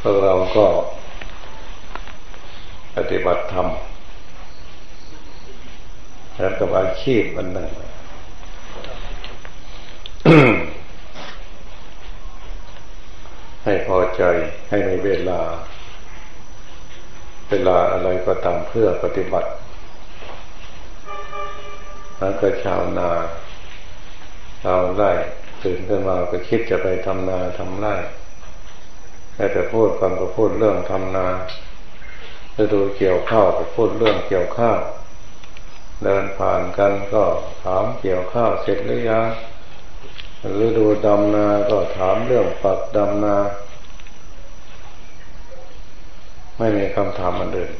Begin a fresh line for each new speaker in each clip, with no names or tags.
พวกเราก็ปฏิบัติธรรมแล้วกับอาชีพอันหนึ่งให้พอใจให้ในเวลา เวลาอะไรก็ตามเพื่อปฏิบัติ แล้วก็ชาวนาชาวไร่ตื่นขึ้นมาก็คิดจะไปทำนาทำไร่ แต่พูดฟังก็พูดเรื่องทำนาฤดูเกี่ยวข้าวก็พูดเรื่องเกี่ยวข้าวเดินผ่านกันก็ถามเกี่ยวข้าวเสร็จหรือยังฤดูดำนาก็ถามเรื่องปักดำนา ไม่มีคำถามอันอื่น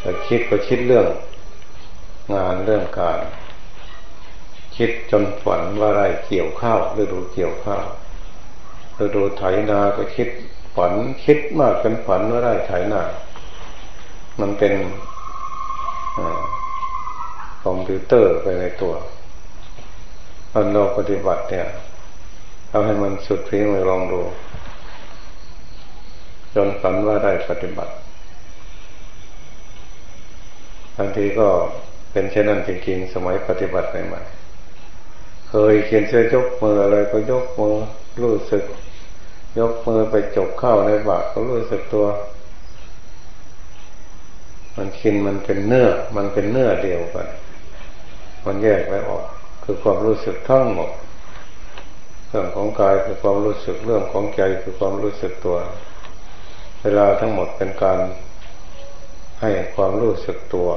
แต่คิดก็คิดเรื่องงานเรื่องการ คิดจนฝันว่าไรเกี่ยวข้าวฤดูเกี่ยวข้าว ฤดูไถนาก็คิดฝันคิดมากเป็นฝันว่าได้ไถนา มันเป็นคอมพิวเตอร์ไปในตัวตอนเราปฏิบัติเนี่ยเอาให้มันสุดฟีมือลองดู จนฝันว่าได้ปฏิบัติบางทีก็เป็นเช่นนั้นจริงๆสมัยปฏิบัติใหม่ๆเคยเขียนเสื้อยกมืออะไรก็ยกมือรู้สึก ยกมือไปจบเข้าในบาตก็รู้สึกตัว มันคินมันเป็นเนื้อ มันเป็นเนื้อเดียวกัน มันแยกไม่ออก คือความรู้สึกทั้งหมด เรื่องของกายคือความรู้สึกเรื่องของใจคือความรู้สึกตัว เวลาทั้งหมดเป็นการให้ความรู้สึกตัว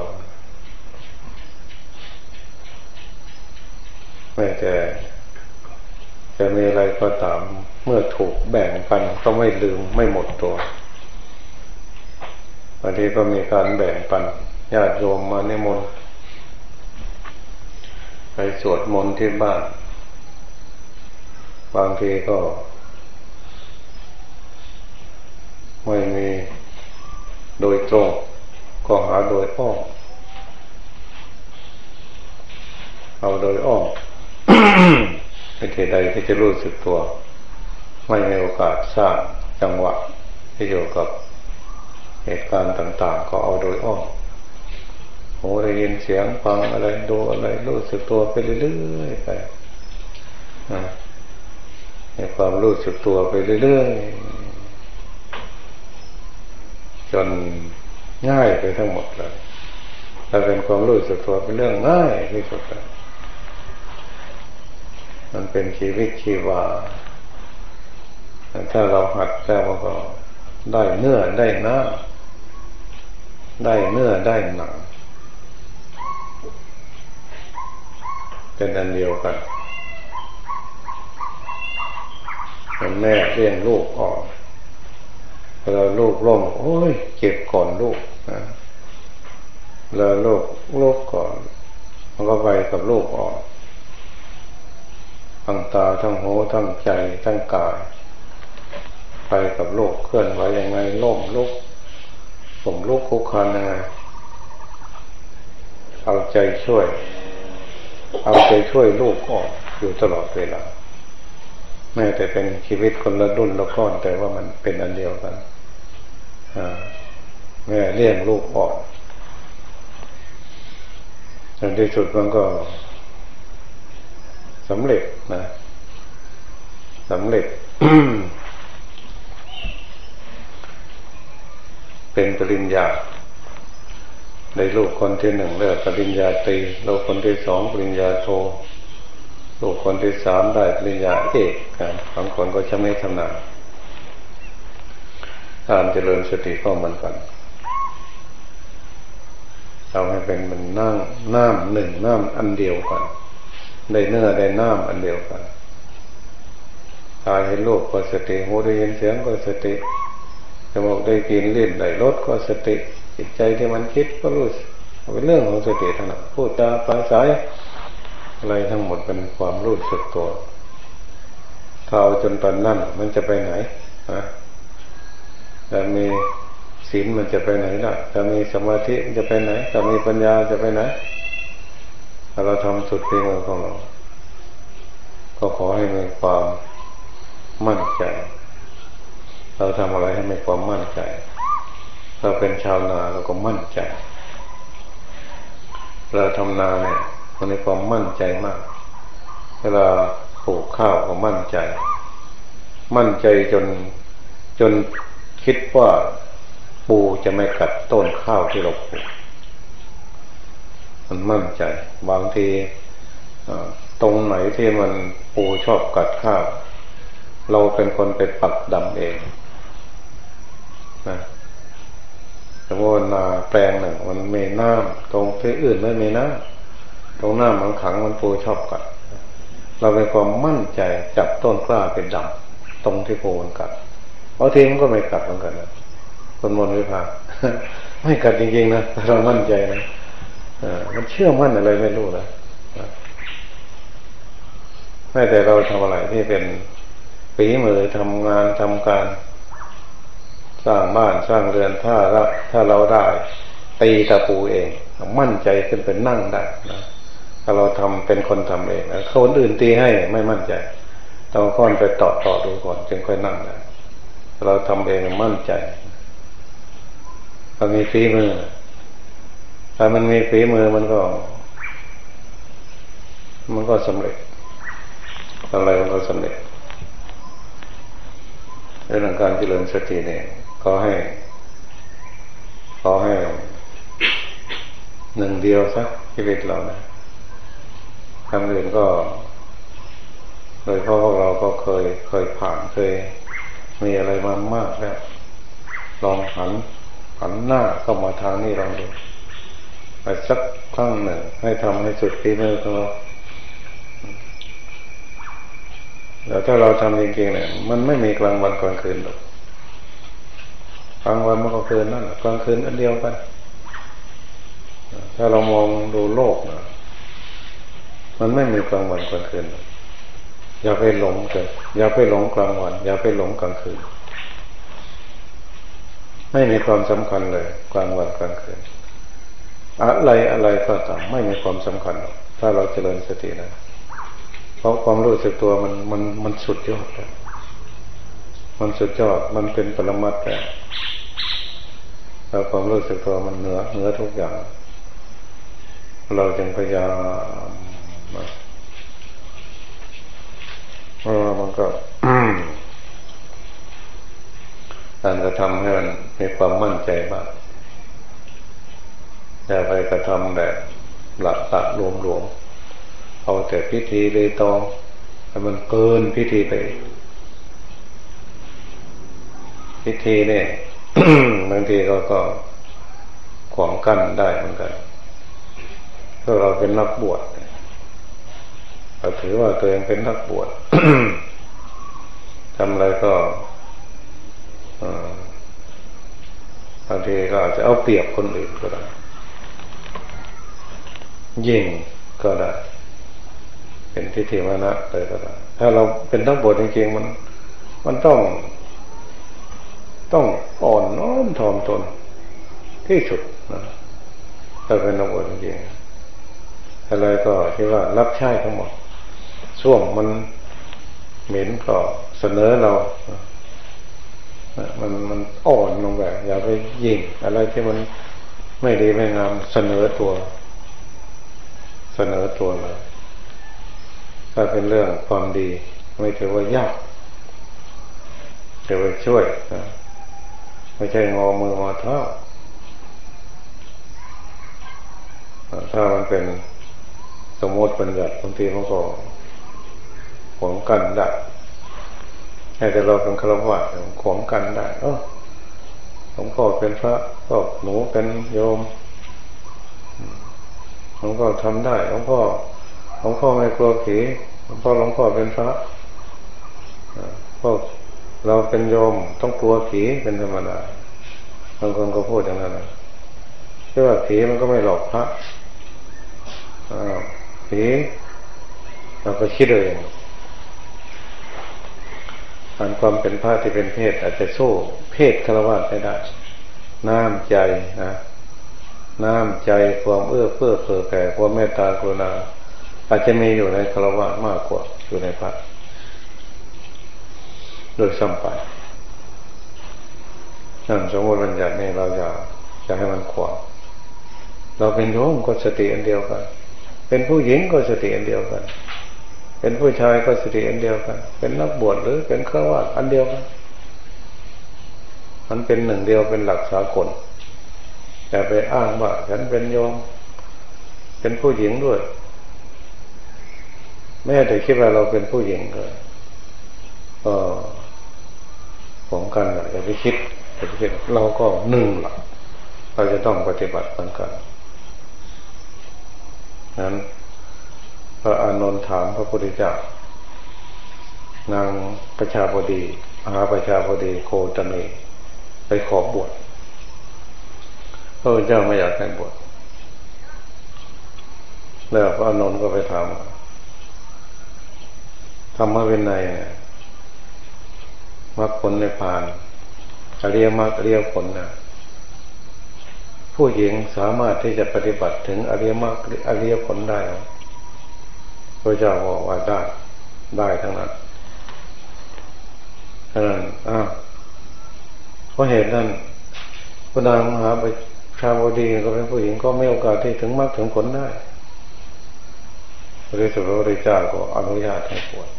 ไม่แต่ จะมีอะไรก็ตาม เมื่อถูกแบ่งปันก็ไม่ลืมไม่หมดตัวบางทีก็มีการแบ่งปันญาติโยมมาในมนไปสวดมนต์ที่บ้าน บางทีก็ ไม่มีโดยตรง ก็หาโดยอ้อมเอาโดยอ้อม ไม่เหตุใดที่จะรู้สึกตัว ไม่มีโอกาสสร้างจังหวะที่อยู่กับเหตุการณ์ต่าง ๆ ก็เอาโดยอ้อมหูได้ยินเสียงฟังอะไรดูอะไรรู้สึกตัวไปเรื่อยๆไปให้ความรู้สึกตัวไปเรื่อยๆจนง่ายไปทั้งหมดเลยถ้าเป็นความรู้สึกตัวเป็นเรื่องง่ายที่สุดเลย มันเป็นชีวิตชีวาถ้าเราหัดแล้วก็ได้เนื้อได้น้ำได้เนื้อได้หนัง เป็นอันเดียวกันมันแม่เลี้ยงลูกออกเราลูกล้มโอ้ย เจ็บก่อนลูกนะเราลูกลูกก่อนมันก็ไปกับลูกออก ทั้งตาทั้งหูทั้งใจทั้งกาย ไปกับโลกเคลื่อนไหวยังไงล่มลุกสมลุกคุกคานยังไงเอาใจช่วย เอาใจช่วยลูกออกอยู่ตลอดเวลาแม้แต่เป็นชีวิตคนละรุ่นละก้อนแต่ว่ามันเป็นอันเดียวกันแม่เลี้ยงลูกออกในที่สุดมันก็ สำเร็จนะสำเร็จ เป็นปริญญาในลูกคนที่หนึ่งเรียกปริญญาตรีลูกคนที่สองปริญญาโทลูกคนที่สามได้ปริญญาเอกบางคนก็ชำไม่ทำนาการเจริญสติก็เหมือนกันทำให้เป็นมันนั่งน้ำหนึ่งน้ำอันเดียวกัน ได้เนื้อได้น้ำอันเดียวกันตาเห็นรูปก็สติหูได้ยินเสียงก็สติจมูกได้กินลิ้นได้รสก็สติจิตใจที่มันคิดก็รู้เป็นเรื่องของสติทั้งนั้นพูดจาปราศัยอะไรทั้งหมดเป็นความรู้สึกตัวถ้าเอาจนตอนนั้นมันจะไปไหนฮะแต่มีศีลมันจะไปไหนล่ะถ้ามีสมาธิมันจะไปไหนถ้ามีปัญญาจะไปไหน ถ้าเราทำสุดเพียงของเรา ก็ขอให้มีความมั่นใจ เราทำอะไรให้มีความมั่นใจ เราเป็นชาวนาเราก็มั่นใจ เราทำนาเนี่ยมันมีความมั่นใจมาก เวลาปลูกข้าวก็มั่นใจ มั่นใจจนจนคิดว่าปูจะไม่กัดต้นข้าวที่เราปลูก มันมั่นใจ บางทีตรงไหนที่มันปูชอบกัดข้าว เราเป็นคนไปปักดำเองนะสมมตินาแปลงหนึ่งมันมีน้ำตรงที่อื่นไม่มีน้ำตรงหน้ามันขังมันปูชอบกัด เราเป็นความมั่นใจจับต้นกล้าเป็นดำตรงที่ปูมันกัดบางทีมันก็ไม่กัดเหมือนกันนะคนมนวิภาไม่กัดจริงๆนะเรามั่นใจนะ มันเชื่อมั่นอะไรไม่รู้นะแม้แต่เราทำอะไรที่เป็นฝีมือทำงานทำการ สร้างบ้านสร้างเรือนถ้าเราถ้าเราได้ ตีตะปูเอง มั่นใจขึ้นเป็นนั่งได้นะถ้าเราทำเป็นคนทำเองคนอื่นตีให้ไม่มั่นใจต้องก้อนไปต่อต่อดูก่อนจึงค่อยนั่งได้เราทำเองมั่นใจถ้ามีฝีมือ ถ้ามันมีฝีมือมันก็ มันก็สำเร็จ อะไรมันก็สำเร็จเรื่องการเจริญสติเนี่ยก็ให้ขอให้หนึ่งเดียวสักชีวิตเรานะทางอื่นก็ โดยเพราะพวกเราก็เคยเคยผ่านเคย มีอะไรมามากแล้ว ลองหันหันหน้าเข้ามาทางนี้ลองดู ไปสักครั้งหนึ่งให้ทำให้สุดที่มือของเราแต่ถ้าเราทำจริงๆเนี่ย มันไม่มีกลางวันกลางคืนหรอกกลางวันมันก็คืนนั่นกลางคืนอันเดียวกัน ถ้าเรามองดูโลกนะมันไม่มีกลางวันกลางคืน อย่าไปหลงเลยอย่าไปหลงกลางวัน อย่าไปหลงกลางคืน ไม่มีความสำคัญเลย กลางวันกลางคืน อะไรอะไรก็ตามไม่มีความสำคัญ ถ้าเราเจริญสตินะเพราะความรู้สึกตัวมันมันมันสุดยอดเลยมันสุดยอดมันเป็นปรมัตถ์แต่แล้วความรู้สึกตัวมันเหนือเหนือทุกอย่าง เราจึงพยายามเออมันก็การกระทำให้มันมีความมั่นใจบ้าง อย่าไปกระทำแบบหลักหลักรวมรวมเอาแต่พิธีเลยตองแต่มันเกินพิธีไป พิธีเนี่ยบางทีเราก็ขวางกั้นได้เหมือนกันถ้าเราเป็นนักบวชเราถือว่าตัวเองเป็นนักบวชทำอะไรก็บางทีก็อาจจะเอาเปรียบคนอื่นก็ได้ ยิ่งก็ได้ เป็นทิฏฐิมานะเลยก็ได้ถ้าเราเป็นทั้งบทจริงๆมัน มันต้อง ต้องอ่อนน้อมถ่อมตนที่สุดนะถ้าเป็นนักบวชจริงอะไรก็คิดว่ารับใช้ทั้งหมดช่วงมันเหม็นก็เสนอเรามันมันอ่อนลงแบบอย่าไปยิงอะไรที่มันไม่ดีไม่งามเสนอตัว เสนอตัวเลยถ้าเป็นเรื่องความดี ไม่ถือว่ายากถือว่าช่วยไม่ใช่งอมือมาเท้าถ้ามันเป็นสมมติปัญญาบางทีมันก็ขวงกันได้แต่เราเป็นคารวะขวงกันได้เออหลวงพ่อเป็นพระก็หนูเป็นโยม ลวงพ่อทำได้หลวงพ่อหลวงพ่อไม่กลัวผีหลวงพ่อหลวงพ่อเป็นพระพวกเราเป็นโยมต้องกลัวผีเป็นธรรมดาบางคนก็พูดอย่างนั้นนะเชื่อว่าผีมันก็ไม่หลอกพระผีเราก็คิดเองอันความเป็นพระที่เป็นเพศอาจจะสู้เพศคารวะไม่ได้น้ำใจนะ น้ำใจความเอื้อเฟื้อเผื่อแผ่ความเมตตากรุณา อาจจะมีอยู่ในคารวะมากกว่าอยู่ในพระโดยซ้ำไปนั่นสมมติบัญญัตินี่เราจะจะให้มันขวางเราเป็นโยมก็สติอันเดียวกัน เป็นผู้หญิงก็สติอันเดียวกัน เป็นผู้ชายก็สติอันเดียวกัน เป็นนักบวชหรือเป็นข้าวาอันเดียวกัน มันเป็นหนึ่งเดียวเป็นหลักสากล แต่ไปอ้างว่าฉันเป็นโยม เป็นผู้หญิงด้วย แม้แต่คิดว่าเราเป็นผู้หญิงก็เออของกันอย่าไปคิดอย่าไปคิดเราก็หนึ่งหลักเราจะต้องปฏิบัติเหมือนกันนั้นพระอานนท์ถามพระพุทธเจ้านางประชาบดีมหาประชาบดีโคตมีไปขอบวช พระเจ้าไม่อยากให้บวชแล้วพระอนนท์ก็ไปถามธรรมะเป็นไงมรรคผลในพานเรียมรรคเรียผลนะผู้หญิงสามารถที่จะปฏิบัติถึงอริยมรรคอริยผลได้พระเจ้าบอกว่าได้ได้ทั้งนั้นทั้งนั้นอ้าวเพราะเหตุนั้นพระนางมหาไปาวดีก็เป็นผู้หญิงก็ไม่โอกาสที่ถึงมรรคถึงผลได้พระสุรพระเจ้าก็อนุญาตให้ปวด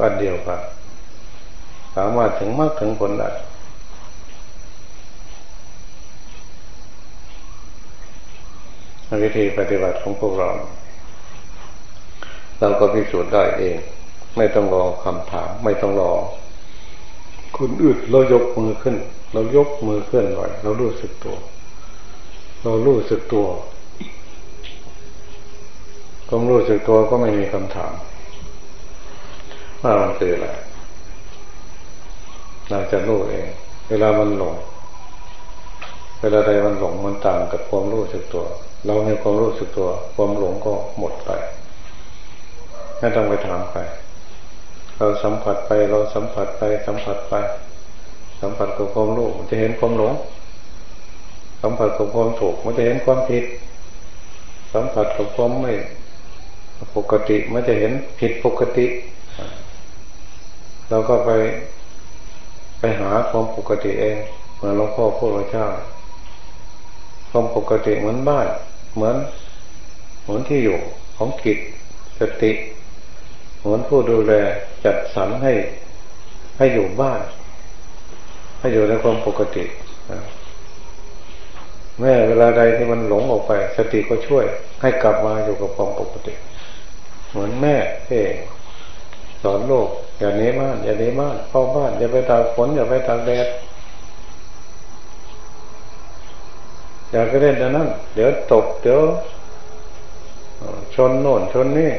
วันเดียวกันสามารถถึงมรรคถึงผลได้วิธีปฏิบัติของพวกเรา เราก็พิสูจน์ได้เอง ไม่ต้องรอคำถาม ไม่ต้องรอคนอื่นเรายกมือขึ้น เรายกมือเคลื่อนไหวเรารู้สึกตัว เรารู้สึกตัวความรู้สึกตัวก็ไม่มีคำถามว่ามันคืออะไรเราจะรู้เอง เวลามันหลง เวลาใดมันหลงมันต่างกับความรู้สึกตัว เรามีความรู้สึกตัว ความหลงก็หมดไป ไม่ต้องไปถามใครเราสัมผัสไป เราสัมผัสไป สัมผัสไป สัมผัสกับความรู้มันจะเห็นความหลง สัมผัสกับความถูกมันจะเห็นความผิด สัมผัสกับความไม่ปกติมันจะเห็นผิดปกติ เราก็ไปไปหาความปกติเองเหมือนหลวงพ่อพูดพระเจ้าความปกติเหมือนบ้าน เหมือนเหมือนที่อยู่ของกิจสติเหมือนผู้ดูแลจัดสรรให้ให้อยู่บ้าน ให้อยู่ในความปกติแม่เวลาใดที่มันหลงออกไป สติก็ช่วย ให้กลับมาอยู่กับความปกติ เหมือนแม่ที่สอนโลกอย่าเนี้บ้านอย่าเนี้บ้านเข้าบ้านอย่าไปตากฝนอย่าไปตากแดดอย่าไปเล่นแต่นั้น เดี๋ยวตกเดี๋ยวชนโน่นชนนี่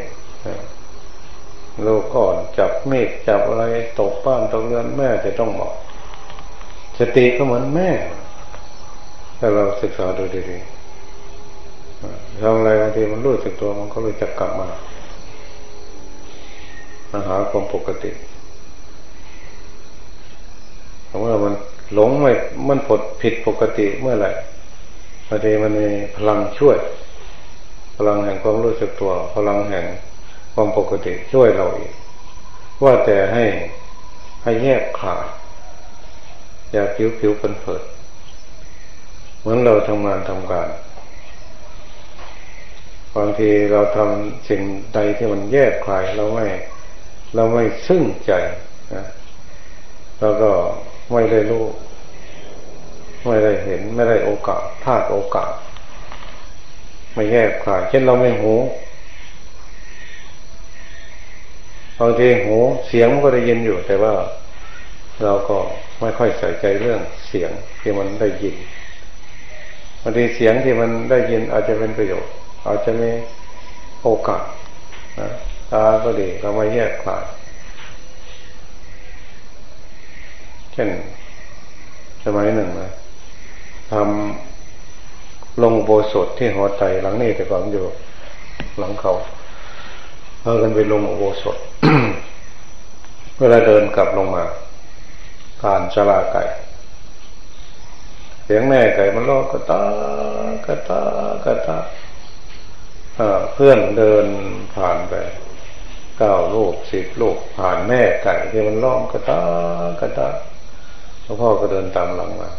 ลูกก่อนจับเมฆจับอะไรตกบ้านตกเรือนแม่จะต้องบอก สติก็เหมือนแม่ถ้าเราศึกษาดูดีๆทำอะไรบางทีมันรู้สึกตัวมันก็เลยจะกลับมามาหาความปกติเพราะว่ามันหลงไม่มันผดผิดปกติเมื่อไหร่บางทีมันมีพลังช่วย พลังแห่งความรู้สึกตัว พลังแห่งความปกติช่วยเราอีกว่าแต่ให้ให้แยกขาด อย่าผิวผิวเป็นเผิดเหมือนเราทำงานทำการบางทีเราทำสิ่งใดที่มันแยกคลายเราไม่ เราไม่ซึ้งใจนะเราก็ไม่ได้รู้ ไม่ได้เห็น ไม่ได้โอกาสพลาดโอกาส ไม่แยกขาย เช่นเราไม่หูบางทีหูเสียงมันก็ได้ยินอยู่แต่ว่า เราก็ไม่ค่อยใส่ใจเรื่องเสียงที่มันได้ยินบางทีเสียงที่มันได้ยินอาจจะเป็นประโยชน์ อาจจะมีโอกาสนะตาก็ดีเราไม่แยกขายเช่นสมัยหนึ่งนะทำลงโบสถที่หัวใจหลังนี้แต่ก่อนอยู่ หลังเขาเออกันไปลงโบสถเวลาเดินกลับลงมา ผ่านชลาไก่เสียงแม่ไก่มันร้องกระตากระตากระตาเพื่อนเดินผ่านไปเก้าลูกสิบลูกผ่านแม่ไก่ที่มันร้องกระตากระตาหลวงพ่อก็เดินตามหลังมา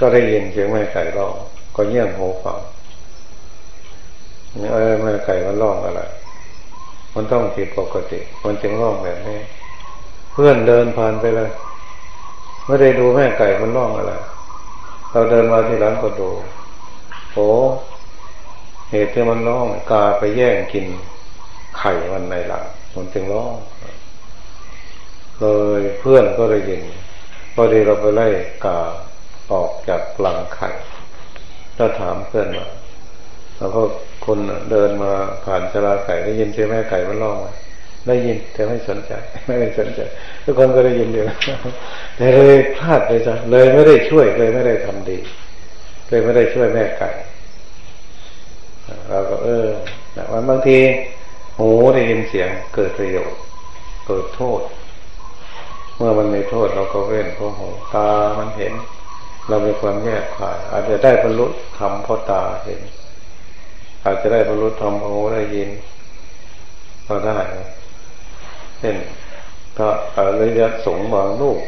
ก็ได้ยินเสียงแม่ไก่ร้องก็เงี่ยงหูฟังเออแม่ไก่มันร้องอะไรมันต้องผิดปกติ มันจึงร้องแบบนี้ เพื่อนเดินผ่านไปเลย ไม่ได้ดูแม่ไก่มันร้องอะไร เราเดินมาที่ร้านก็ดูโอ้เหตุที่มันร้องกาไปแย่งกินไข่มันในหลังมันจึงร้องเลยเพื่อนก็ได้ยินพอดีเราไปไล่กาออกจากหลังไข่ก็ถามเพื่อนว่าแล้วก็คนเดินมาผ่านชลาไก่ได้ยินใช่ไหมไก่มันร้องไหม ได้ยินแต่ไม่สนใจ ไม่ได้สนใจ ทุกคนก็ได้ยินเดียวแต่เลยพลาดไปจ้ะเลยไม่ได้ช่วยเลยไม่ได้ทำดี เลยไม่ได้ช่วยแม่ไก่เราก็เออวันบางทีหูได้ยินเสียงเกิดประโยชน์เกิดโทษ เมื่อมันมีโทษเราก็เว้นเพราะหูตามันเห็น เรามีความแยกขายอาจจะได้บรรลุธรรมเพราะตาเห็น อาจจะได้บรรลุธรรมเพราะหูได้ยินก็ได้ เช่นก็อริยสงบางลูก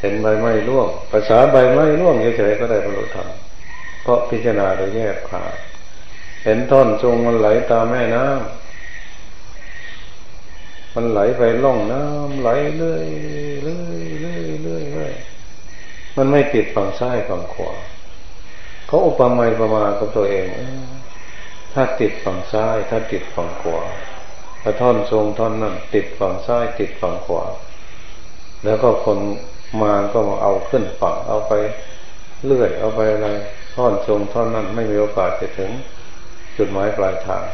เห็นใบไม้ร่วง ภาษาใบไม้ร่วงเฉยๆก็ได้บรรลุธรรมเพราะพิจารณาโดยแยกขายเห็นท่อนจงมันไหลตามแม่น้ำมันไหลไปล่องน้ำไหลเรื่อยเรื่อยเรื่อยเรื่อยเรื่อยมันไม่ติดฝั่งซ้ายฝั่งขวาเขาอุปมาประมากับตัวเองถ้าติดฝั่งซ้าย ถ้าติดฝั่งขวา ถ้าท่อนทรงท่อนนั้นติดฝั่งซ้ายติดฝั่งขวา แล้วก็คนมาก็มาเอาขึ้นฝั่งเอาไปเลื่อยเอาไปอะไรท่อนทรงท่อนนั้นไม่มีโอกาสจะถึงจุดหมายปลายทาง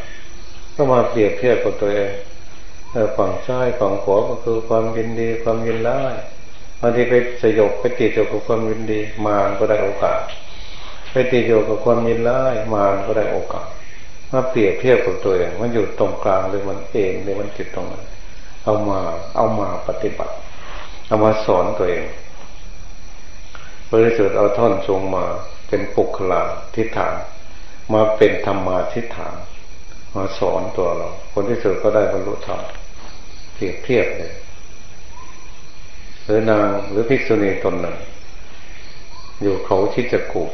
ก็มาเปรียบเทียบกับตัวเองฝั่งซ้ายฝั่งขวาก็คือความยินดีความยินร้ายบางทีไปสยบไปติดอยู่กับความยินดี มานก็ได้โอกาส ไปติดอยู่กับความยินร้ายมานก็ได้โอกาส มาเปรียบเทียบกับตัวเองมันอยู่ตรงกลางหรือมันเองหรือมันติดตรงนั้นเอามาเอามาปฏิบัติ เอามาสอนตัวเองบริสุทธิ์เอาท่อนทรงมาเป็นปุกลาทิฏฐาน มาเป็นธรรมาทิฏฐาน มาสอนตัวเรา คนที่สุดก็ได้บรรลุธรรมเทียบเทียบเลยหรือนางหรือภิกษุณีตนหนึ่งอยู่เขาชิจกุ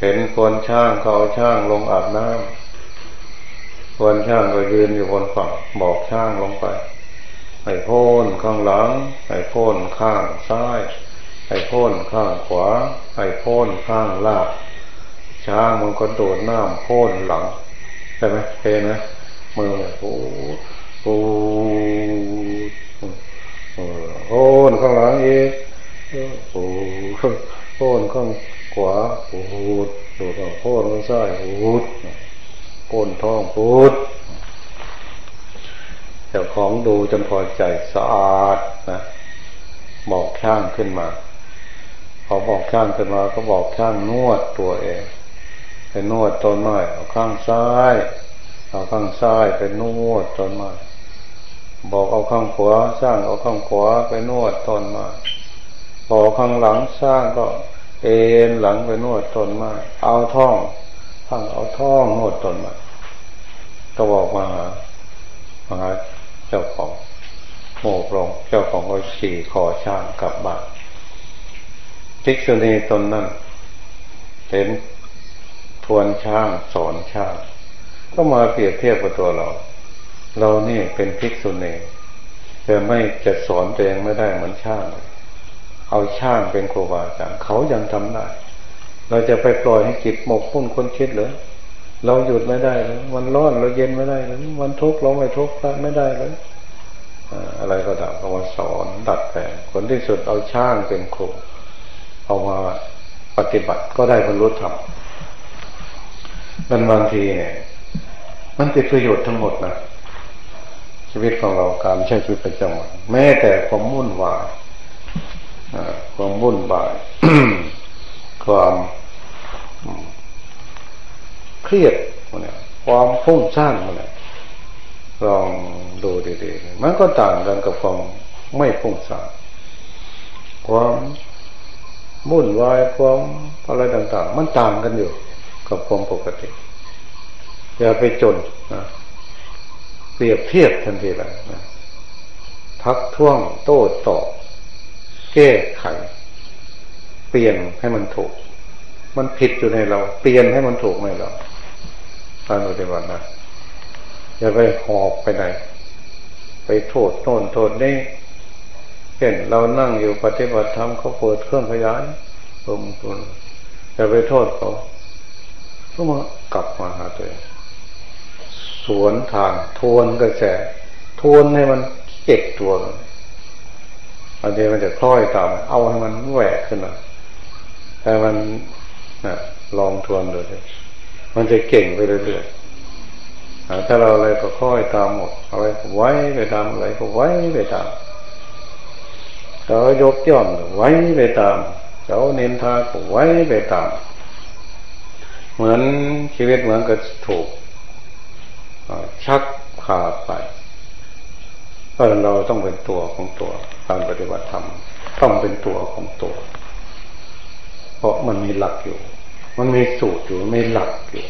เห็นคนช่างเขาช่างลงอาบน้ำคนช่างก็ยืนอยู่บนฝั่งบอกช่างลงไปไอ้โพ่นข้างหลังไอ้โพ่นข้างซ้ายไอ้โพ่นข้างขวาไอ้โพ่นข้างล่างช้างมันก็โดดน้ำโค่นหลังใช่ไหมเพนไหมมือโอ้โหโค่นข้างหลังเอีกโอ้โค่นข้าง ขวาโอ้โหโดดโค่นข้งซ้ายโอ้โหโค่นท้องปูดเจ้าของดูจนพอใจสะอาดนะบอกช่างขึ้นมาพอบอกช่างขึ้นมาก็บอกช่างนวดตัวเองไปนวดต้นไม้เอาข้างซ้ายเอาข้างซ้ายไปนวดต้นไม้บอกเอาข้างขวาสร้างเอาข้างขวาไปนวดต้นไม้บอกข้างหลังสร้างก็ เอ็นหลังไปนวดต้นไม้เอาท่องข้างเอาท่องนวดต้นไม้ก็บอกมาหามาหาเจ้าของโมกลงเจ้าของก็ขี่คอช่างกลับบ้านภิกษุณีตนนั้นเห็นทวนช่างสอนช่าง ก็มาเปรียบเทียบกับตัวเรา เรานี่เป็นภิกษุณีแต่ไม่จะสอนตัวเองไม่ได้เหมือนช่างเเอาช่างเป็นครูบาอาจารย์เขายังทำได้ เราจะไปปล่อยให้จิตหมกมุ่นคนคิดหรือเราหยุดไม่ได้เลยวันร้อนเราเย็นไม่ได้เลยวันทุกข์เราไม่ทุกข์ไม่ได้เลยอะไรก็ตามเอามาสอนดัดแปลงคนที่สุดเอาช่างเป็นครูเอามาปฏิบัติก็ได้บรรลุธรรมมันบางทีเนี่ยมันเป็นประโยชน์ทั้งหมดนะชีวิตของเราการใช้ชีวิตประจำวันแม้แต่ความวุ่นวาย ความวุ่นวายความเครียดมันเนี่ยความฟุ้งซ่านมันเนี่ยลองดูดีๆมันก็ต่างกันกับความไม่ฟุ้งซ่านความวุ่นวายความอะไรต่าง ๆ มันต่างกันอยู่ กับความปกติอย่าไปจนนะเปรียบเทียบทันทีเลยนะทักท้วงโต้ตอบ แก้ไข เปลี่ยนให้มันถูก มันผิดอยู่ในเรา เปลี่ยนให้มันถูกในเราการปฏิบัตินะอย่าไปหอบไปไหน ไปโทษโน่นโทษนี่เห็นเรานั่งอยู่ปฏิบัติธรรมเขาเปิดเครื่องขยายลมตุนอย่าไปโทษเขาก็มากลับมาหาตัวเองสวนทางทวนกระแสทวนให้มันเจ็บตัวเอันนี้มันจะคล้อยตามเอาให้มันแหวกขึ้นมาแต่มันลองทวนดูสิมันจะเก่งไปเรื่อยๆถ้าเราอะไรก็ค่อยตามหมดอะไรก็ไว้ไปตามอะไรก็ไว้ไปตามเรายกย่องไว้ไปตามเราเน้นทาก็ไว้ไปตาม เหมือนชีวิตเหมือนกับถูกชักขาไป เพราะเราต้องเป็นตัวของตัว การปฏิบัติธรรมต้องเป็นตัวของตัว เพราะมันมีหลักอยู่ มันมีสูตรอยู่มีหลักอยู่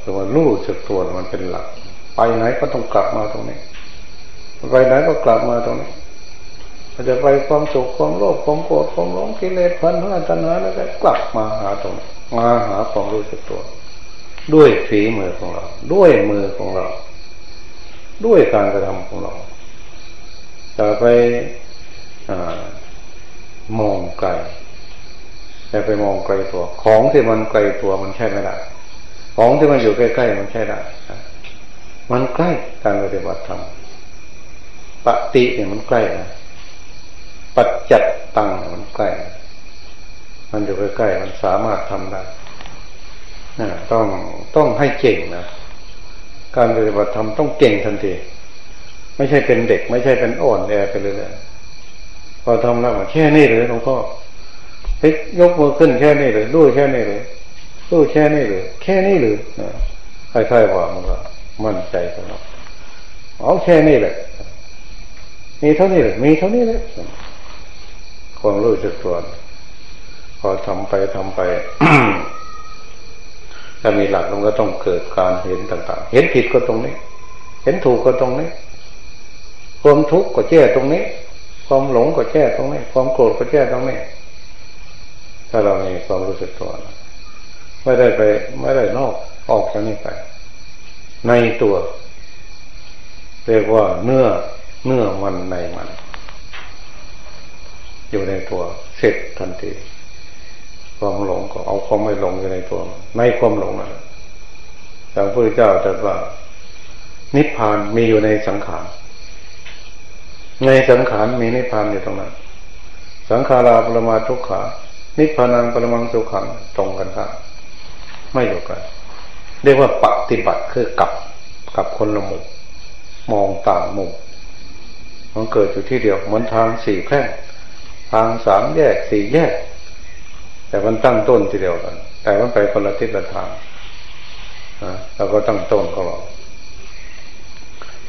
แต่ว่ารู้สึกตัวมันเป็นหลัก ไปไหนก็ต้องกลับมาตรงนี้ ไปไหนก็กลับมาตรงนี้มันจะไปความสุขความโลภความโกรธความหลงกิเลสพันธ์ตัณหาแล้วก็กลับมาหาตรงนี้มาหาความรู้สึกตัว ด้วยฝีมือของเรา ด้วยมือของเรา ด้วยการกระทำของเราจะไปอมองไกลจะไปมองไกลตัว ของที่มันไกลตัวมันใช่ไม่ได้ ของที่มันอยู่ใกล้ๆมันใช่ได้มันใกล้การปฏิบัติธรรมปฏิเนี่ยมันใกล้นะปัจจัดตังมันใกล้ มันอยู่ใกล้ๆมันสามารถทำได้ต้องต้องให้เก่งนะ การปฏิบัติธรรมต้องเก่งทันที ไม่ใช่เป็นเด็ก ไม่ใช่เป็นอ่อนแอไปเลยพอทำแล้วแค่นี้เลยหลวงพ่อเฮ้ยยกมือขึ้นแค่นี้เลยด้วยแค่นี้เลยด้วยแค่นี้เลยแค่นี้เลยค่อยๆว่ามันก็มั่นใจสำหรับเอาแค่นี้แหละมีเท่านี้เลยมีเท่านี้เลยความรู้สึกตัวพอทำไปทำไป ถ้ามีหลักมันก็ต้องเกิดการเห็นต่าง ๆ เห็นผิดก็ตรงนี้ เห็นถูกก็ตรงนี้ ความทุกข์ก็แก้ตรงนี้ ความหลงก็แก้ตรงนี้ ความโกรธก็แก้ตรงนี้ ถ้าเรามีความรู้สึกตัวไม่ได้ไป ไม่ได้นอกออกจากนี้ไป ในตัว เรียกว่าเนื้อเนื้อมันในมัน อยู่ในตัวเสร็จทันที ความหลงก็เอาความไม่หลงอยู่ในตัวในความหลงนั่นแต่พระพุทธเจ้าตรัสว่า นิพพานมีอยู่ในสังขารในสังขารมีนิพพานอยู่ตรงนั้น สังขาราปรมาทุกขา นิพพานังปรมังสุขังตรงกันครับไม่อยู่กันเรียกว่าปฏิบัติคือกับกับคนละมุมมองต่างมุมมันเกิดอยู่ที่เดียวเหมือนทางสี่แพร่งทางสามแยกสี่แยก แต่มันตั้งต้นทีเดียวกัน แต่มันไปคนละทิศละทางนะเราก็ตั้งต้นของเรา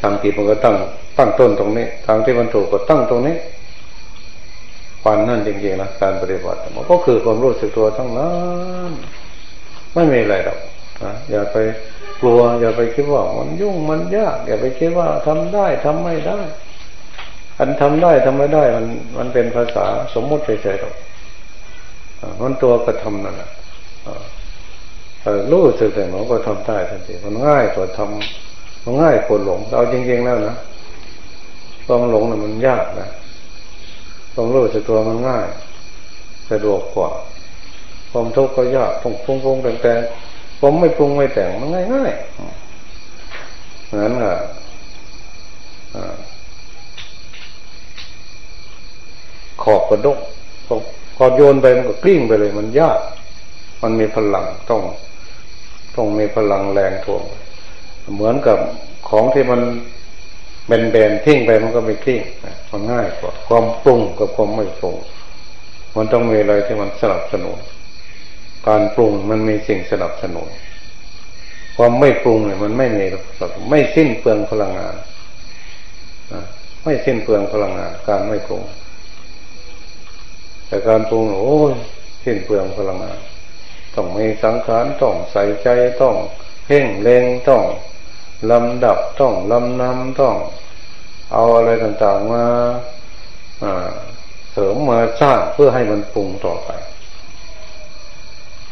ทางผิดมันก็ตั้งตั้งต้นตรงนี้ ทางที่มันถูกก็ตั้งตรงนี้ปันนั่นจริงๆนะการปฏิบัติมันก็คือความรู้สึกตัวทั้งนั้นไม่มีอะไรหรอกนะอย่าไปกลัว อย่าไปคิดว่ามันยุ่งมันยาก อย่าไปคิดว่าทำได้ทำไม่ได้ อันทำได้ทำไม่ได้ มันมันเป็นภาษาสมมุติเฉยๆหรอก มันตัวกระทำนั่นแหละรู้สึกแต่มันก็ทำได้ทันทีมันง่ายกว่าทำมันง่ายกว่าหลงเอาจริงๆแล้วนะความหลงน่ะมันยากนะความรู้สึกตัวมันง่ายสะดวกกว่าความทุกข์ก็ยากต้องปรุงปรุงแต่งแต่ผมไม่ปรุงไม่แต่งมันง่ายง่ายเหมือนอะขอบกระดก พอโยนไปมันก็กลิ้งไปเลย มันยาก มันมีพลังต้อง ต้องมีพลังแรงทวง เหมือนกับของที่มันแบนๆทิ้งไปมันก็ไม่ทิ้งมันง่ายกว่า ความปรุงกับความไม่ปรุงมันต้องมีอะไรที่มันสนับสนุน การปรุงมันมีสิ่งสนับสนุน ความไม่ปรุงเนี่ยมันไม่มีไม่สิ้นเปลืองพลังงานไม่สิ้นเปลืองพลังงาน การไม่ปรุง แต่การปรุงโอ้ยสิ้นเปลืองพลังงานต้องมีสังขารต้องใส่ใจต้องเพ่งเล็งต้องลำดับต้องลำนำต้อง เอาอะไรต่างๆมาเสริมมาสร้างเพื่อให้มันปรุงต่อไป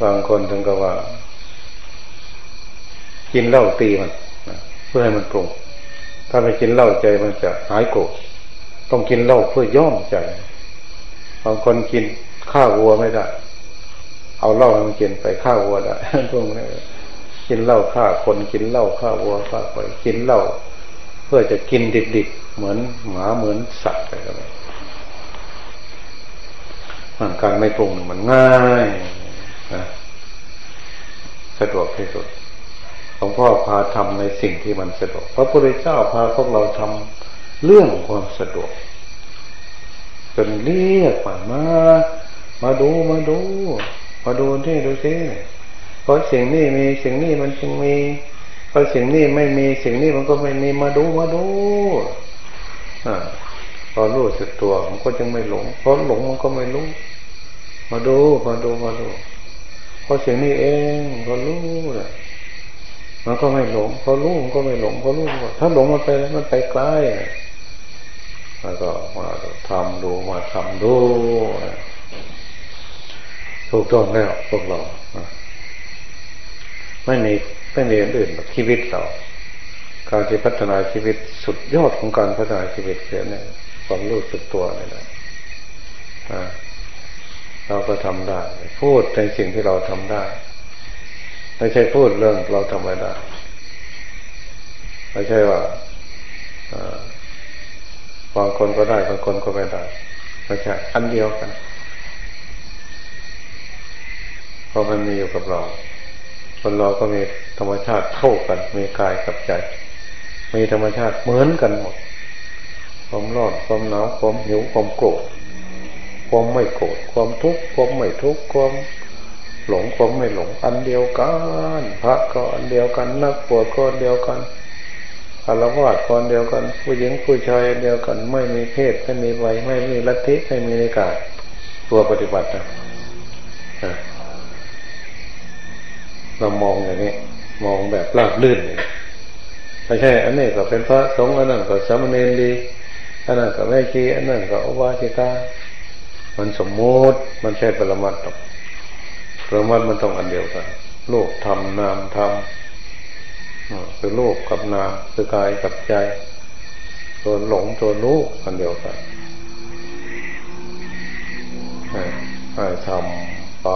บางคนถึงกับว่า กินเหล้าตีมันเพื่อให้มันปรุง ถ้าไม่กินเหล้าใจมันจะหายโกรธต้องกินเหล้าเพื่อย่อมใจ บางคนกินข้าววัวไม่ได้ เอาเหล้ามากินไปข้าววัวได้พวกนี้กินเหล้าฆ่าคนกินเหล้าฆ่าวัวฆ่าไปกินเหล้าเพื่อจะกินดิบๆเหมือนหมาเหมือนสัตว์อะไรแบบมันการไม่ปรุงมันง่ายนะสะดวกที่สุดหลวงพ่อพาทำในสิ่งที่มันสะดวกพระพุทธเจ้าพาพวกเราทำเรื่องความสะดวก จนเรียกมามา มาดูมาดู มาดูที่ดูซิเพราะสิ่งนี้มีสิ่งนี้มันจึงมีเพราะสิ่งนี้ไม่มีสิ่งนี้มันก็ไม่มีมาดูมาดูอ่าพอรู้สึกตัวมันก็จึงไม่หลง เพราะหลงมันก็ไม่รู้มาดูมาดูมาดูเพราะสิ่งนี้เองพอรู้แหละมันก็ไม่หลงพอรู้มันก็ไม่หลงพอรู้ถ้าหลงมันไปมันไปไกล แล้วก็มาทำดูมาทำดูถูกต้องแล้วพวกเราไม่มีไม่มีอื่นแบบชีวิตเราการที่พัฒนาชีวิตสุดยอดของการพัฒนาชีวิตคือเนี่ยความรู้สึกตัวนี่แหละเราก็ทำได้ พูดในสิ่งที่เราทำได้ ไม่ใช่พูดเรื่องเราทำไม่ได้ ไม่ใช่ว่า บางคนก็ได้บางคนก็ไม่ได้ไม่ใช่อันเดียวกันเพราะมันมีอยู่กับเรา คนเราก็มีธรรมชาติเท่ากัน มีกายกับใจ มีธรรมชาติเหมือนกันหมดความร้อนความหนาวความหิวความโกรธความไม่โกรธความทุกข์ความไม่ทุกข์ความหลงความไม่หลงอันเดียวกัน พระก็อันเดียวกัน นักปวดก็อันเดียวกัน อารวาสคนเดียวกัน ผู้หญิงผู้ชายเดียวกัน ไม่มีเพศไม่มีวัยไม่มีลัทธิไม่มีนิกายตัวปฏิบัตินะเรามองอย่างนี้ มองแบบราบลื่นไม่ใช่ อันนี้ก็เป็นพระสงฆ์อันนั้นก็สามเณรดีอันนั้นก็แม่ชีอันนั้นก็อวาสิกามันสมมติมันใช่ปรมัตถ์ปรมัตถ์มันต้องอันเดียวกันโลกทำนามทำ คือโลกกับนาคือกายกับใจ ตัวหลงตัวรู้อันเดียวกันให้ทำไป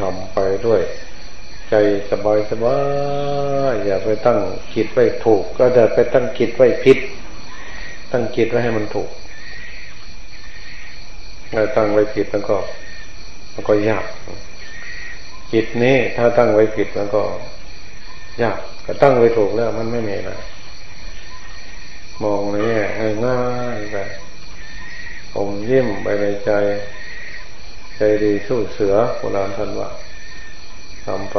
ทำไปด้วย ใจสบายสบายอย่าไปตั้งคิดไว้ถูก ก็เดินไปตั้งคิดไว้ผิด ตั้งคิดไว้ให้มันถูกถ้าตั้งไว้ผิดมันก็มันก็ยากจิตนี้ถ้าตั้งไว้ผิดมันก็ ยากก็ตั้งไว้ถูกแล้วมันไม่มีนะมองนแง่ให้ง่ายไปอมยิ้มไปในใจ ใจดีสู้เสือโบราณท่านว่าทำไป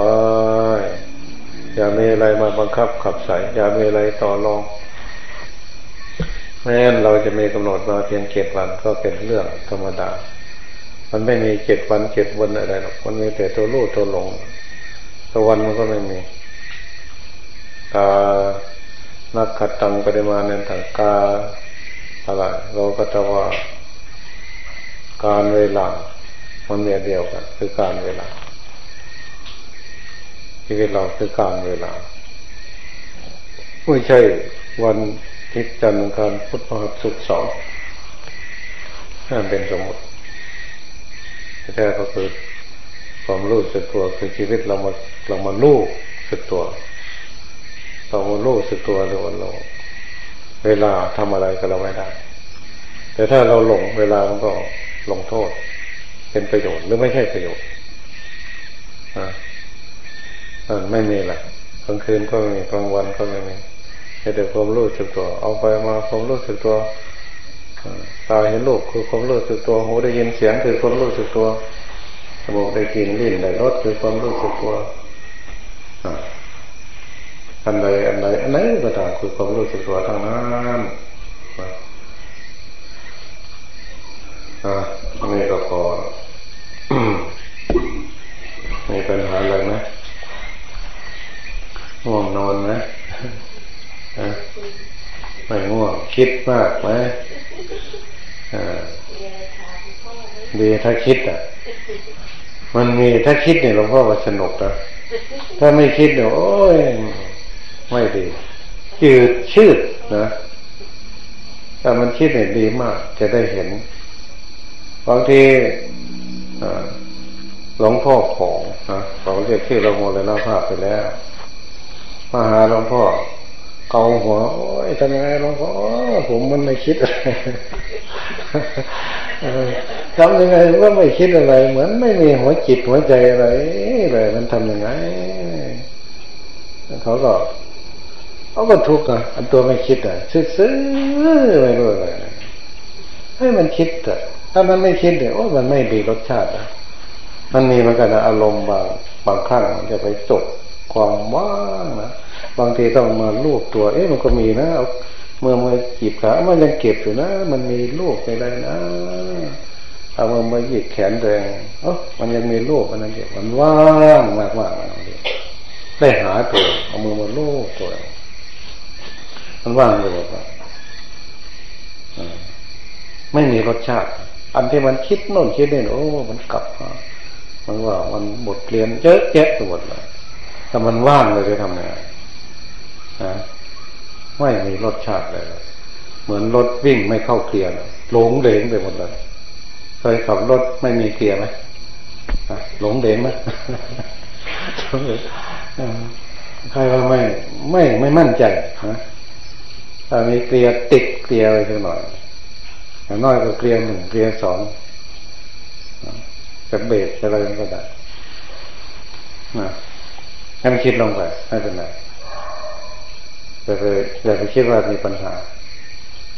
อย่ามีอะไรมาบังคับขับใส่อย่ามีอะไรต่อรองแม้นเราจะมีกำหนดมาเพียงเจ็ดวันก็เป็นเรื่องธรรมดา มันไม่มีเจ็ดวันเจ็ดวันอะไรหรอก มันมีแต่ตัวรู้ตัวหลงตัววันมันก็ไม่มี กานักขัดตังปริมาณในทางกาอะไรเราก็จะว่าการเวลา มันเมียเดียวกัน คือการเวลาชีวิตเราคือการเวลาไม่ใช่วันทิศจันทร์การพุทธพหัสสุดสองนั่นเป็นสมมติแท้ก็คือความรู้สึกตัวคือชีวิตเรามาเรามารู้สึกตัว เรามรู้สึกตัวเลยวันเราเวลาทำอะไรก็เราไม่ได้ แต่ถ้าเราหลงเวลามันก็ลงโทษ เป็นประโยชน์หรือไม่ใช่ประโยชน์อ่าไม่มีแหละกลางคืนก็ไม่มีกลางวันก็ไม่มีแต่ความรู้สึกตัว เอาไปมาความรู้สึกตัวตาเห็นรูปคือความรู้สึกตัวหูได้ยินเสียงคือความรู้สึกตัวสมองได้กลิ่นลิ้นได้รสคือความรู้สึกตัว อันใดอันใดอันไหนก็ตามคือความรู้สึกตัวทั้งนั้นอ่านี่ก็พอมีปัญหาอะไรไหมง่วงนอนไหมคิดมากไหมดีถ้าคิดอะ มันมีถ้าคิดเนี่ยหลวงพ่อว่าสนุกนะถ้าไม่คิดเนี่ยโอ้ย ไม่ดีจืดชืดนะถ้ามันคิดเนี่ยดีมาก จะได้เห็นบางทีหลวงพ่อของนะเขาเรียกชื่อเราโมเลยนะภาพไปแล้ว มาหาหลวงพ่อเกาหัวโอ้ยทำไงหลวงพ่อผมมันไม่คิดอะไรทำยังไงก็ไม่คิดอะไร เหมือนไม่มีหัวจิตหัวใจอะไรเลยมันทำยังไงเขาก็ เขาก็ทุกข์อะอันตัวไม่คิดอะซื่อๆไม่รู้อะไรให้มันคิดอะถ้ามันไม่คิดเนี่ยโอ้มันไม่มีรสชาติอะมันมีมันกันอารมณ์บางบางครั้งมันจะไปจบความว่างนะบางทีต้องมาลูบตัว เอ๊ะมันก็มีนะเมื่อมาจีบขามันยังเก็บอยู่นะ มันมีลูกไปได้นะเอามือมาหยิบแขนแดงเออมันยังมีลูกมันนั่นเองมันว่างมากว่ามันได้หาตัวเอามือมาลูบตัว มันว่างไปหมดไม่มีรสชาติ อันที่มันคิดโน่นคิดนี่โอ้ มันกลับมามันว่ามันบทเรียนเยอะแยะไปหมดเลยแต่มันว่างเลยจะทำไงนะไม่มีรสชาติเลย เหมือนรถวิ่งไม่เข้าเกียร์หลงเหลงไปหมดเลยเคยขับรถไม่มีเกียร์ไหมหลงเหลงไหมใครว่าไม่ไม่ไม่มั่นใจนะ ถ้ามีเกลียติดเกลียร์ไปสักหน่อยอย่างน้อยก็เกลียหนึ่งเกลียสองจะเบรกอะไรก็ได้นะให้มันคิดลงไปไม่เป็นไรอย่าไปอย่าไปคิดว่ามีปัญหา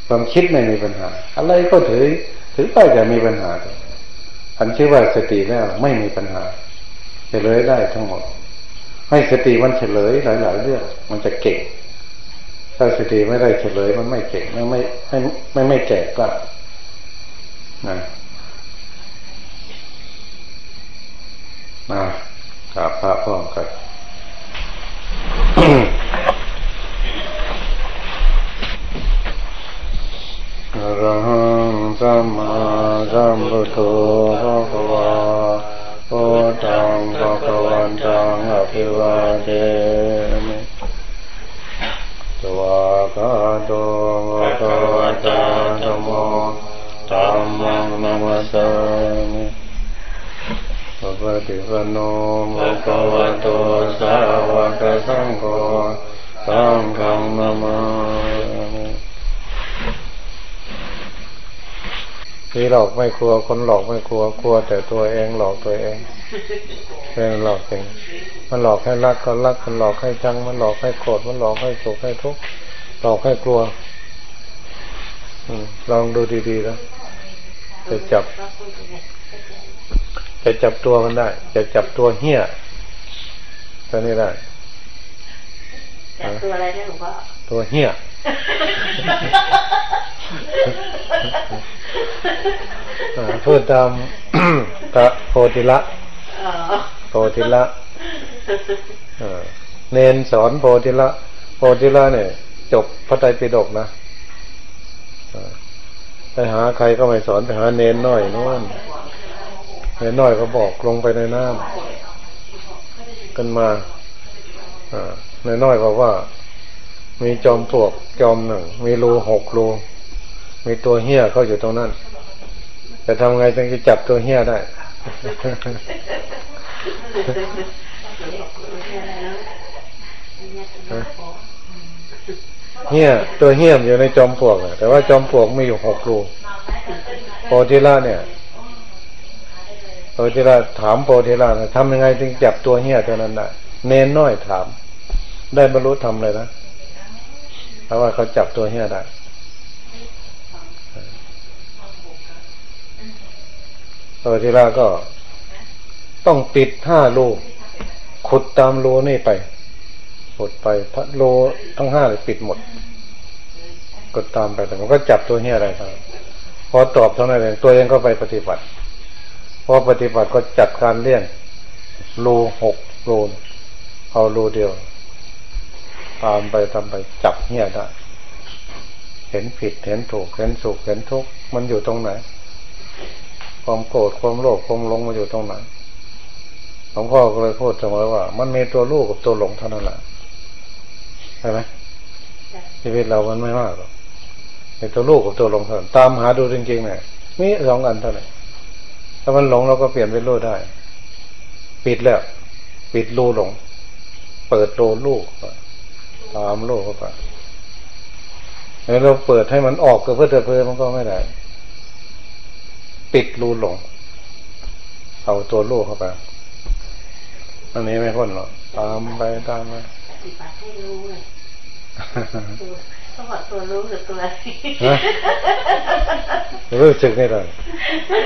ความคิดไม่มีปัญหา อะไรก็ถือ ถือไปจะมีปัญหาอันชื่อว่าสติแล้วไม่มีปัญหาเฉลยได้ทั้งหมด ให้สติมันเฉลยหลาย ๆ เรื่องมันจะเก่ง ถ้าสติไม่ได้เฉลยมันไม่เก่งไม่ไม่ไม่ไม่ไม่แก่กล้านะมากราบพระพร้อมกันอรหังสัมมาสัมพุทโธภะคะวาโอตังภะคะวันตังอภิวาเทมิ คาโตภะคะวะตาธัมโมธัมมังนัมสสามิปปฏิปโนภะคะวะโตสาวกสังโฆสังฆังนามา ผีหลอกไม่กลัว คนหลอกไม่กลัว กลัวแต่ตัวเองหลอกตัวเองเป็นหลอกเองมันหลอกให้รักก็รัก มันหลอกให้ชัง มันหลอกให้โกรธ มันหลอกให้โศกให้ทุกข์ หลอกให้กลัวลองดูดีๆแล้วจะจับ จะจับตัวมันได้ จะจับตัวเหี้ยตัวนี้ได้
จับตัวอะไรได้หลวงพ่อ
ตัวเหี้ย พูดตามกะโพธิละโพธิละเนนสอนโพธิละโพธิละเนี่ย จบพระไตรปิฎกนะไปหาใครก็ไม่สอนไปหาเนนน้อยนู่นเนนน้อยก็บอกลงไปในน้ำกันมาเนนน้อยบอกว่า มีจอมปลวกจอมหนึ่ง มีรูหกรูมีตัวเหี้ยเขาอยู่ตรงนั้น จะทำไงถึงจะจับตัวเหี้ยได้เหี้ยตัวเหี้ยมอยู่ในจอมปลวกแต่ว่าจอมปลวกมีอยู่หกรูโพธิละเนี่ยโพธิละถามโพธิละทำยังไงถึงจับตัวเหี้ยตัวนั้นได้เน้นน้อยถาม ได้บรรลุทำเลยนะเพราะว่าเขาจับตัวเหี้ยได้ โพธิละก็ ต้องปิดห้าโลขุดตามรูนี่ไปขุดไปพระโลทั้งห้าเลยปิดหมด กดตามไปแต่มันก็จับตัวเฮียอะไรครับพอตอบเท่านั้นเองตัวเองก็ไปปฏิบัติพอปฏิบัติก็จัดการเลี้ยงรูหกรูเอารูเดียว ตามไปทำไปจับเฮียได้เห็นผิดเห็นถูกเห็นสุขเห็นทุกข์มันอยู่ตรงไหน ความโกรธความโลภความหลงมันอยู่ตรงไหนหลวงพ่อก็เลยพูดเสมอว่า มันมีตัวลูกกับตัวหลงเท่านั้นแหละใช่ไหม
จ้ะ
ชีวิตเรามันไม่มากหรอกมีตัวลูกกับตัวหลงเท่านั้นตามหาดูจริงๆเนี่ยมีสองอันเท่านั้นถ้ามันหลงเราก็เปลี่ยนเป็นรู้ได้ ปิดแล้ว ปิดรูหลง เปิดรูลูกตามลูกเข้าไปแล้วเราเปิดให้มันออกกับเพื่อเถอเพื่อมันก็ไม่ได้ ปิดรูหลง เอาตัวลูกเข้าไปอันนี้ไม่พ้นหรอกตามไปตามไป
ปฏิบัติให้รู้เลยตัวเขาบอกตัวรู้หรือตัว
ฮะรู้สึกไม่ได้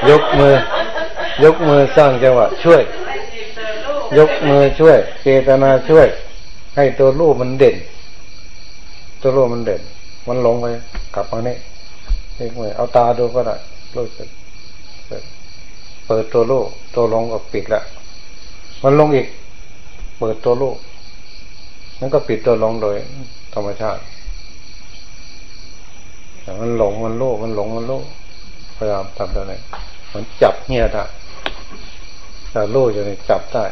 ยกมือ ยกมือสร้างจังหวะช่วย ยกมือช่วย เจตนาช่วย ให้ตัวรูปมันเด่น ตัวรูปมันเด่น มันลงไปกลับมานี่เอกมือเอาตาดูก็ได้รู้สึก เปิดตัวรูปตัวลงก็ปิดละมันลงอีก เปิดตัวรูปนั่นก็ปิดตัวลงโดยธรรมชาติแต่มันหลงมันโลภมันหลงมันโลภพยายามทำตัวไหนมันจับเงียได้แต่โลภอยู่ในจับได้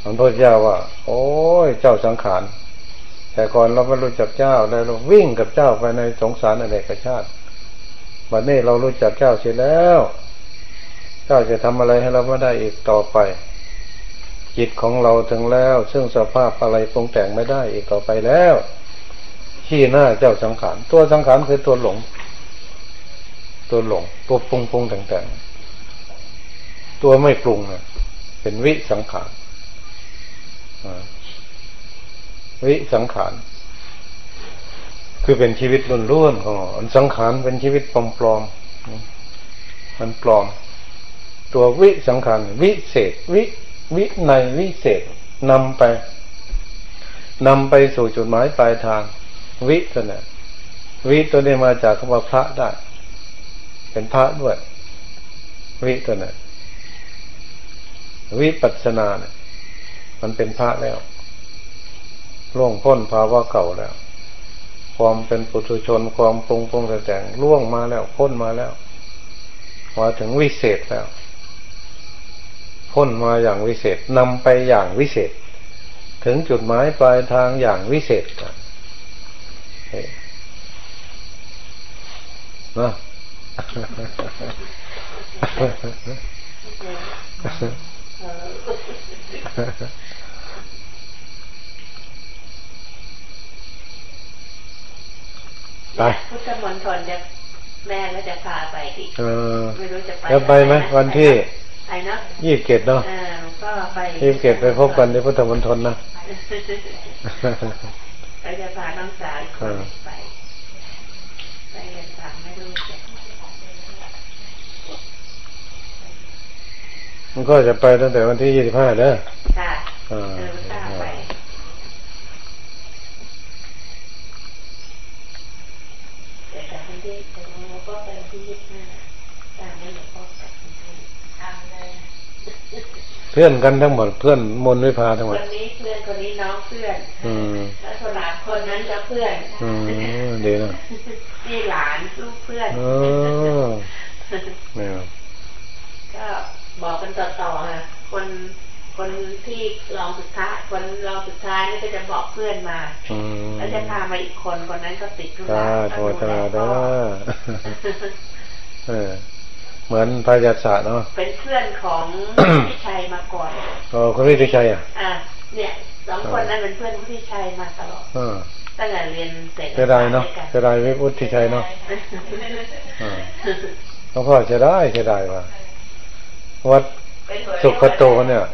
หลวงพ่อเจ้าว่า โอ้ยเจ้าสังขารแต่ก่อนเราไม่รู้จักเจ้าแล้วเราวิ่งกับเจ้าไปในสงสารอเนกชาติ วันนี้เรารู้จักเจ้าเสียแล้ว เจ้าจะทำอะไรให้เราไม่ได้อีกต่อไป จิตของเราถึงแล้ว ซึ่งสภาพอะไรปรุงแต่งไม่ได้อีกต่อไปแล้วขี้หน้าเจ้าสังขารตัวสังขารคือตัวหลง ตัวหลง ตัวปรุงปรุงแต่งๆตัวไม่ปรุงนะเป็นวิสังขารวิสังขาร คือเป็นชีวิตล้วนๆของเราอันสังขารเป็นชีวิตปลอมๆมันปลอม ตัววิสังขารวิเศษ วิวิในวิเศษนำไปนำไปสู่จุดหมายปลายทาง วิตัวนี้วิตัวนี้มาจากคำว่าพระได้ เป็นพระด้วย วิตัวนี้วิปัสสนาเนี่ยมันเป็นพระแล้วล่วงพ้นภาวะเก่าแล้ว ความเป็นปุถุชนความปรุงปรุงแต่แต่งล่วงมาแล้วพ้นมาแล้วมาถึงวิเศษแล้ว พ้นมาอย่างวิเศษนำไปอย่างวิเศษ ถึงจุดหมายปลายทางอย่างวิเศษกันนะ ไป
พุทธมณฑลจะแม่ก็จะพาไปดิ
เออ
ไม่รู้จะไป
แล้วไปไหมวันที่
ไปเนาะ
ยี่สิบเจ็ดเนาะ
เออก็ไป
ยี่สิบเจ็ดไปพบกันในพุทธมณฑลนะ
ก็จะพาน้องสาวอีกคนไปไปกันสามไม่รู้จะ
มันก็จะไปตั้งแต่วันที่ยี่สิบห้าเด้อ
ค่ะ
อ่า
เออทราบไปแต่แต่วันที่แต่เราก็ไปวันที่ยี่สิบห้าตามนั้นหลวงพ่อกลับกรุงเทพตามเลย
เพื่อนกันทั้งหมดเพื่อนมนต์วิพาทั้งห
ค
มด
นนี้เพื่อนคนนี้น้องเพื่อน
อืม
แล้วคนหลานคนนั้นก็เพื่อน
อืมดีนะ
นี่หลานลูกเพื่อน
เออเนี่ย
ก็บอกกันต่อๆค่ะคนคนที่รองสุดท้ายคนรองสุดท้ายนี่ก็จะบอกเพื่อนมา
อืม
แล้วจะพามาอีกคนคนนั้นก็ติดธุ
จ้า
ระ
โท
ก็
ษ
ดู
นา
แล
เด้
พ่
อ
อ
เออ เหมือนพายาศาสตร์เนาะ
เป็นเพื่อนของพี่ชัยมาก่อน
อ๋อคุณวิทิชัยอะ
อะเนี่ยสองคนนั้นเป็นเพื่อนพี่ชัยมาตลอด
เออ
ตั้งแต่เรียนเสร็จ
เสียดายเนาะเสียดายวิวุฒิชัยเนาะอ่าหลวงพ่อเสียดายเสียดายว่าวัดสุขโตเนี่ย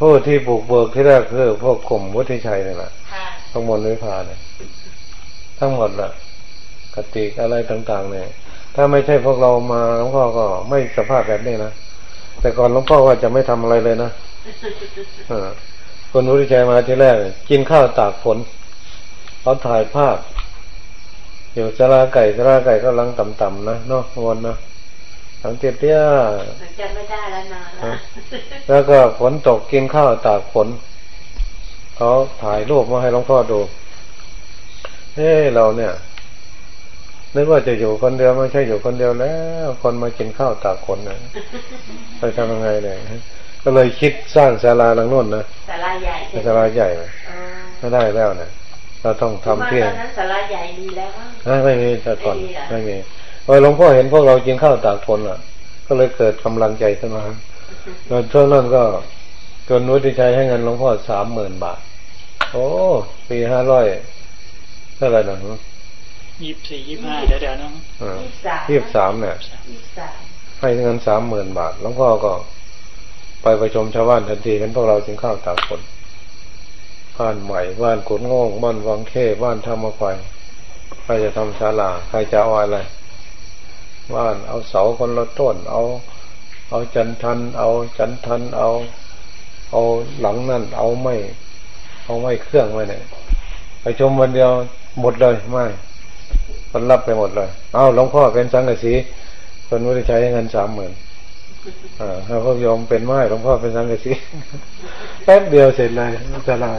ผู้ที่บุกเบิกที่แรกคือพวกกลุ่มวุฒิชัยนี่แหละ
ค่ะ
ทั้งหมดวิพาเนี่ยทั้งหมดละกติกอะไรต่าง ๆ เนี่ย ถ้าไม่ใช่พวกเรามาหลวงพ่อก็ไม่สภาพแบบนี้นะแต่ก่อนหลวงพ่อว่าจะไม่ทำอะไรเลยนะเออคนวุฒิชัยมาที่แรกเนี่ยกินข้าวตากฝนเขาถ่ายภาพ อยู่สลาไก่สลาไก่ก็ลังต่ำๆนะเนาะวนนะหลังเตี้ยๆ
จำไม่ได้แล้วนานแล้ว
แล้วก็ฝนตกกินข้าวตากฝนเขาถ่ายรูปมาให้หลวงพ่อดูเฮ้เราเนี่ย นึกว่าจะอยู่คนเดียวไม่ใช่อยู่คนเดียวแล้ว คนมากินข้าวตากคนนะไปทำยังไงเนี่ยก็เลยคิดสร้างศาลาหลังโน้นนะ
ศาลาใหญ่ใช่ไหม
ศาลาใหญ่นะ
อ๋อ
ไม่ได้แล้วนะเราต้องทำ
ที่
เพีย
ตอนนั้นศาลาใหญ่ดีแล้วมั้ง
อะไม่มีแต่ก่อน
ไม่มีเหรอ
ไม่มีพอหลวงพ่อเห็นพวกเรากินข้าวตากคนอะ ก็เลยเกิดกำลังใจขึ้นมาตอนช่วงนั้นก็จนนุติชัยให้เงินหลวงพ่อสามหมื่นบาท โอ้ปีห้าร้อยเท่าไหร่นะ
ยี่สิบสี่ยี่สิบห้าเดี๋ยวเดี๋ยวน้อง
อ่า
ยี่สิบสาม
ยี่สิบสามเนี่ย
ยี่สิบสาม
ให้เงินสามหมื่นบาทหลวงพ่อก็ไปประชุมชาวบ้านทันทีเห็นพวกเรากินข้าวตากคนบ้านใหม่บ้านกุดโง่งบ้านวังเข้บ้านธรรมไฟใครจะทำศาลาใครจะเอาอะไรบ้านเอาเสาคนละต้น เอา เอาจันทัน เอาจันทัน เอา เอาหลังนั่นเอาไม่ เอาไม่เครื่องไว้เนี่ยไปชมวันเดียวหมดเลยไม่ คนรับไปหมดเลย เอาหลวงพ่อเป็นสังกะสีคนวิจัยเงินสามหมื่นอ่าถ้าพวกโยมเป็นไม้หลวงพ่อเป็นสังกะสีแป๊บเดียวเสร็จเลยจลา